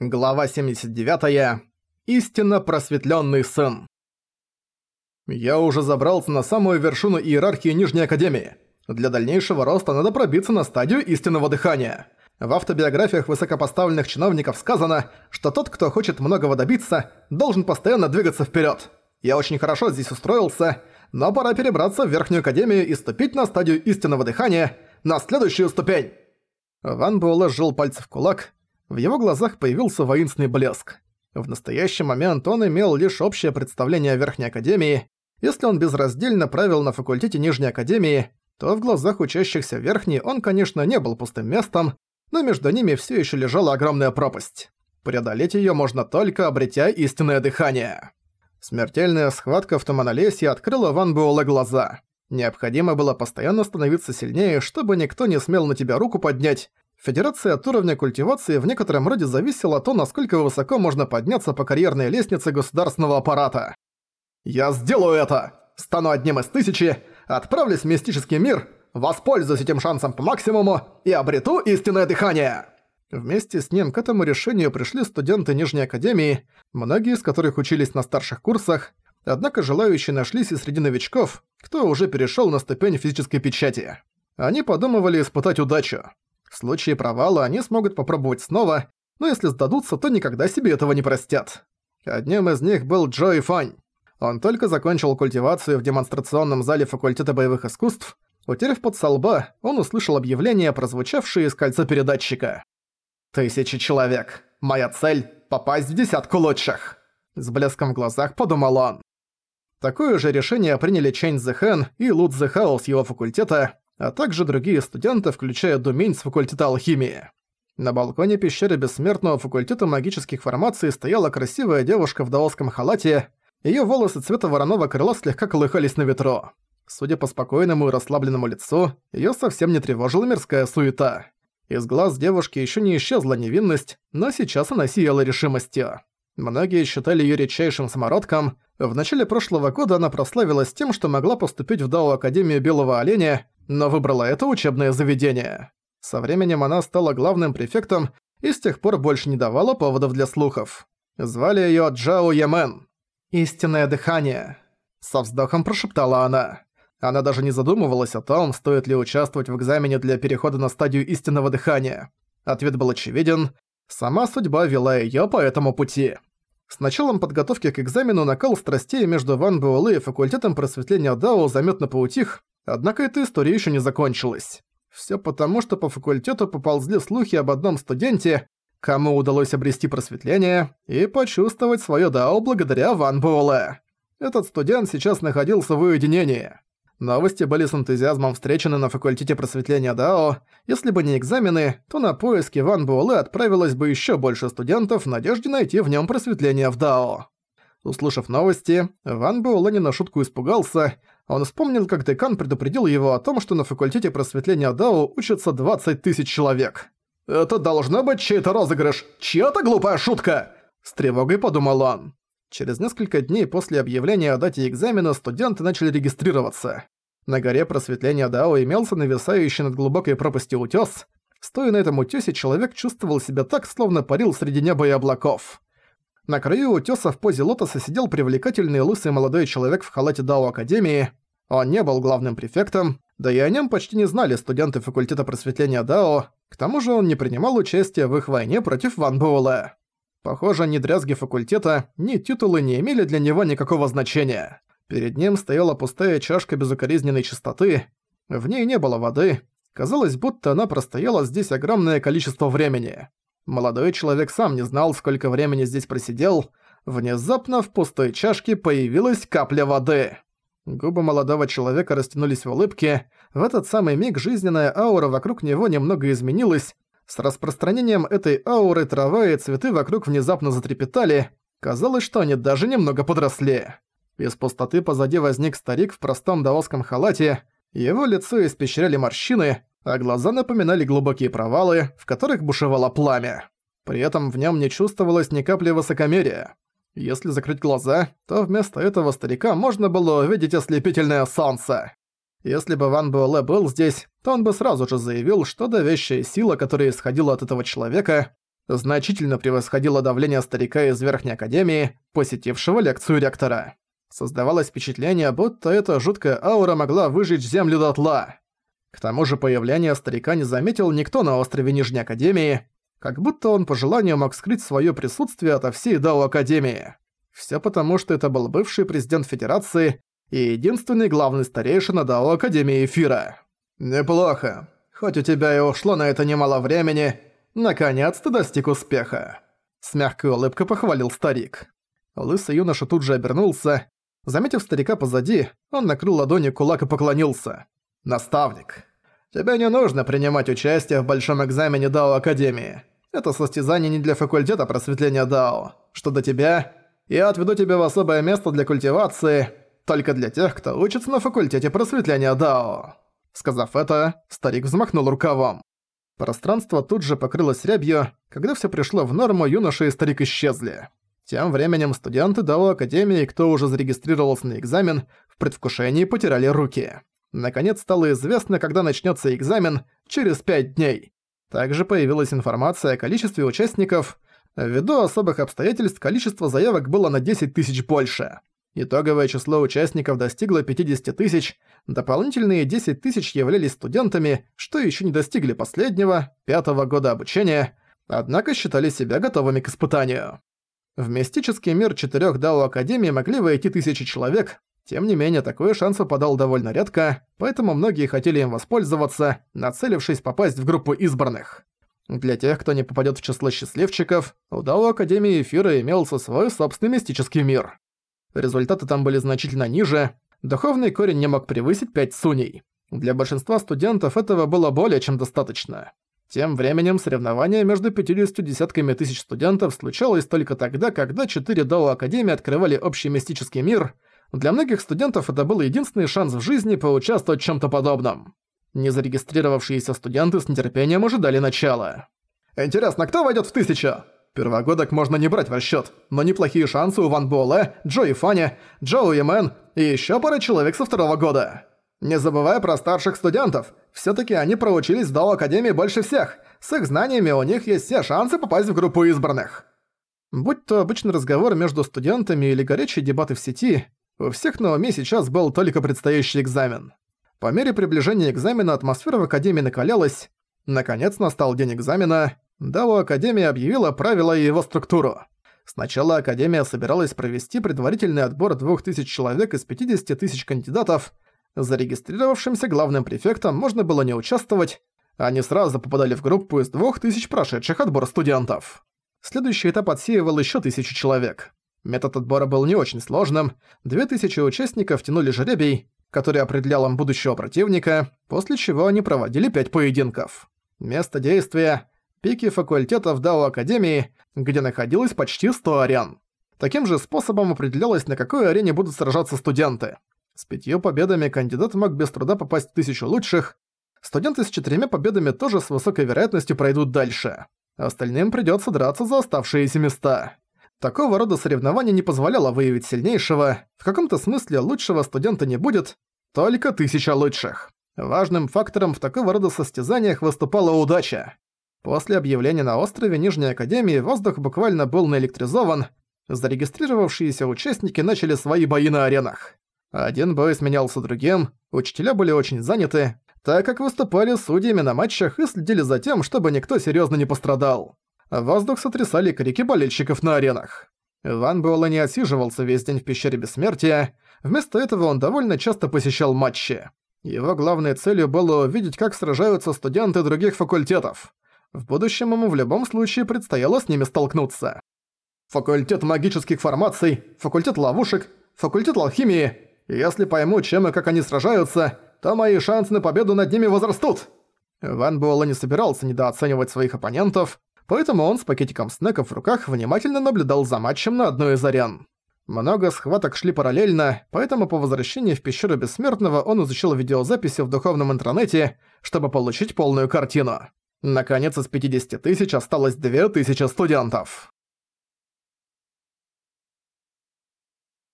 Глава 79. -я. Истинно просветленный сын. Я уже забрался на самую вершину иерархии Нижней Академии. Для дальнейшего роста надо пробиться на стадию истинного дыхания. В автобиографиях высокопоставленных чиновников сказано, что тот, кто хочет многого добиться, должен постоянно двигаться вперед. Я очень хорошо здесь устроился, но пора перебраться в Верхнюю Академию и ступить на стадию истинного дыхания, на следующую ступень. Ван Буэлэ сжил пальцы в кулак, в его глазах появился воинственный блеск. В настоящий момент он имел лишь общее представление о Верхней Академии. Если он безраздельно правил на факультете Нижней Академии, то в глазах учащихся Верхней он, конечно, не был пустым местом, но между ними все еще лежала огромная пропасть. Преодолеть ее можно только, обретя истинное дыхание. Смертельная схватка в Туманолесье открыла Ван Буэлэ глаза. Необходимо было постоянно становиться сильнее, чтобы никто не смел на тебя руку поднять, Федерация от уровня культивации в некотором роде зависела от того, насколько высоко можно подняться по карьерной лестнице государственного аппарата. «Я сделаю это! Стану одним из тысячи, отправлюсь в мистический мир, воспользуюсь этим шансом по максимуму и обрету истинное дыхание!» Вместе с ним к этому решению пришли студенты Нижней Академии, многие из которых учились на старших курсах, однако желающие нашлись и среди новичков, кто уже перешёл на ступень физической печати. Они подумывали испытать удачу. В случае провала они смогут попробовать снова, но если сдадутся, то никогда себе этого не простят. Одним из них был Джои Фань. Он только закончил культивацию в демонстрационном зале факультета боевых искусств. Утерев под солба, он услышал объявление, прозвучавшее из кольца передатчика. «Тысячи человек. Моя цель — попасть в десятку лучших!» С блеском в глазах подумал он. Такое же решение приняли Чэнь Зэхэн и Лу Цзэхао с его факультета, а также другие студенты, включая Думень с факультета алхимии. На балконе пещеры Бессмертного факультета магических формаций стояла красивая девушка в даосском халате, ее волосы цвета вороного крыла слегка колыхались на ветру. Судя по спокойному и расслабленному лицу, ее совсем не тревожила мирская суета. Из глаз девушки еще не исчезла невинность, но сейчас она сияла решимостью. Многие считали её редчайшим самородком. В начале прошлого года она прославилась тем, что могла поступить в Дао Академию Белого Оленя, но выбрала это учебное заведение. Со временем она стала главным префектом и с тех пор больше не давала поводов для слухов. Звали её Джао Ямен. «Истинное дыхание», — со вздохом прошептала она. Она даже не задумывалась о том, стоит ли участвовать в экзамене для перехода на стадию истинного дыхания. Ответ был очевиден. Сама судьба вела её по этому пути. С началом подготовки к экзамену накал страстей между Ван Буэлэ и факультетом просветления Дао заметно поутих, Однако эта история еще не закончилась. Все потому, что по факультету поползли слухи об одном студенте, кому удалось обрести просветление и почувствовать свое дао благодаря Ван Буэлэ. Этот студент сейчас находился в уединении. Новости были с энтузиазмом встречены на факультете просветления дао. Если бы не экзамены, то на поиски Ван Буэлэ отправилось бы еще больше студентов в надежде найти в нем просветление в дао. Услышав новости, Ван Буэлэ не на шутку испугался, а он вспомнил, как декан предупредил его о том, что на факультете просветления Дао учатся 20 тысяч человек. «Это должно быть чей-то розыгрыш! Чья-то глупая шутка!» С тревогой подумал он. Через несколько дней после объявления о дате экзамена студенты начали регистрироваться. На горе просветления Дао имелся нависающий над глубокой пропастью утёс. Стоя на этом утёсе, человек чувствовал себя так, словно парил среди неба и облаков. На краю утёса в позе лотоса сидел привлекательный лысый молодой человек в халате Дао Академии. Он не был главным префектом, да и о нём почти не знали студенты факультета просветления Дао, к тому же он не принимал участия в их войне против Ван Буэлэ. Похоже, ни дрязги факультета, ни титулы не имели для него никакого значения. Перед ним стояла пустая чашка безукоризненной чистоты, в ней не было воды, казалось, будто она простояла здесь огромное количество времени. Молодой человек сам не знал, сколько времени здесь просидел. Внезапно в пустой чашке появилась капля воды. Губы молодого человека растянулись в улыбке. В этот самый миг жизненная аура вокруг него немного изменилась. С распространением этой ауры трава и цветы вокруг внезапно затрепетали. Казалось, что они даже немного подросли. Из пустоты позади возник старик в простом даосском халате. Его лицо испещряли морщины, а глаза напоминали глубокие провалы, в которых бушевало пламя. При этом в нем не чувствовалось ни капли высокомерия. Если закрыть глаза, то вместо этого старика можно было увидеть ослепительное солнце. Если бы Ван Буэлэ был здесь, то он бы сразу же заявил, что давящая сила, которая исходила от этого человека, значительно превосходила давление старика из Верхней Академии, посетившего лекцию ректора. Создавалось впечатление, будто эта жуткая аура могла выжечь землю дотла. К тому же появление старика не заметил никто на острове Нижней Академии, как будто он по желанию мог скрыть свое присутствие ото всей Дао Академии. Все потому, что это был бывший президент Федерации и единственный главный старейшина Дао Академии Эфира. «Неплохо. Хоть у тебя и ушло на это немало времени, наконец ты достиг успеха», — с мягкой улыбкой похвалил старик. Лысый юноша тут же обернулся. Заметив старика позади, он накрыл ладони кулак и поклонился. «Наставник, тебе не нужно принимать участие в большом экзамене Дао Академии. Это состязание не для факультета просветления Дао. Что до тебя, я отведу тебя в особое место для культивации, только для тех, кто учится на факультете просветления Дао». Сказав это, старик взмахнул рукавом. Пространство тут же покрылось рябью, когда все пришло в норму, юноша и старик исчезли. Тем временем студенты Дао Академии, кто уже зарегистрировался на экзамен, в предвкушении потирали руки. Наконец стало известно, когда начнется экзамен через 5 дней. Также появилась информация о количестве участников. Ввиду особых обстоятельств количество заявок было на 10 тысяч больше. Итоговое число участников достигло 50 тысяч, дополнительные 10 тысяч являлись студентами, что еще не достигли последнего, пятого года обучения, однако считали себя готовыми к испытанию. В мистический мир четырех Дао Академии могли войти тысячи человек, тем не менее, такой шанс выпадал довольно редко, поэтому многие хотели им воспользоваться, нацелившись попасть в группу избранных. Для тех, кто не попадет в число счастливчиков, у Дао Академии Эфира имелся свой собственный мистический мир. Результаты там были значительно ниже, духовный корень не мог превысить 5 суней. Для большинства студентов этого было более чем достаточно. Тем временем соревнования между 50 десятками тысяч студентов случалось только тогда, когда четыре Дао Академии открывали общий мистический мир – для многих студентов это был единственный шанс в жизни поучаствовать в чем-то подобном. Незарегистрировавшиеся студенты с нетерпением ожидали начала. «Интересно, кто войдет в тысячу?» Первогодок можно не брать в расчет, но неплохие шансы у Ван Буэлэ, Джо и Фани, Джоу и Мэн и еще пара человек со второго года. Не забывая про старших студентов, все таки они проучились в Дао Академии больше всех, с их знаниями у них есть все шансы попасть в группу избранных. Будь то обычный разговор между студентами или горячие дебаты в сети, у всех на уме сейчас был только предстоящий экзамен. По мере приближения экзамена атмосфера в Академии накалялась. Наконец настал день экзамена. Дао Академия объявила правила и его структуру. Сначала Академия собиралась провести предварительный отбор 2000 человек из 50 тысяч кандидатов. Зарегистрировавшимся главным префектом можно было не участвовать. Они сразу попадали в группу из 2000 прошедших отбор студентов. Следующий этап отсеивал еще тысячу человек. Метод отбора был не очень сложным. 2000 участников тянули жеребий, который определял им будущего противника, после чего они проводили пять поединков. Место действия – пики факультетов Дао Академии, где находилось почти 100 арен. Таким же способом определялось, на какой арене будут сражаться студенты. С пятью победами кандидат мог без труда попасть в тысячу лучших. Студенты с четырьмя победами тоже с высокой вероятностью пройдут дальше. Остальным придется драться за оставшиеся места. Такого рода соревнование не позволяло выявить сильнейшего, в каком-то смысле лучшего студента не будет, только тысяча лучших. Важным фактором в такого рода состязаниях выступала удача. После объявления на острове Нижней Академии воздух буквально был наэлектризован, зарегистрировавшиеся участники начали свои бои на аренах. Один бой сменялся другим, учителя были очень заняты, так как выступали судьями на матчах и следили за тем, чтобы никто серьезно не пострадал. Воздух сотрясали крики болельщиков на аренах. Ван Буэлэ не отсиживался весь день в пещере Бессмертия, вместо этого он довольно часто посещал матчи. Его главной целью было увидеть, как сражаются студенты других факультетов. В будущем ему в любом случае предстояло с ними столкнуться. Факультет магических формаций, факультет ловушек, факультет алхимии. Если пойму, чем и как они сражаются, то мои шансы на победу над ними возрастут. Ван Буэлэ не собирался недооценивать своих оппонентов, поэтому он с пакетиком снеков в руках внимательно наблюдал за матчем на одной из арен. Много схваток шли параллельно, поэтому по возвращении в пещеру Бессмертного он изучил видеозаписи в духовном интернете, чтобы получить полную картину. Наконец, из 50 тысяч осталось 2000 студентов.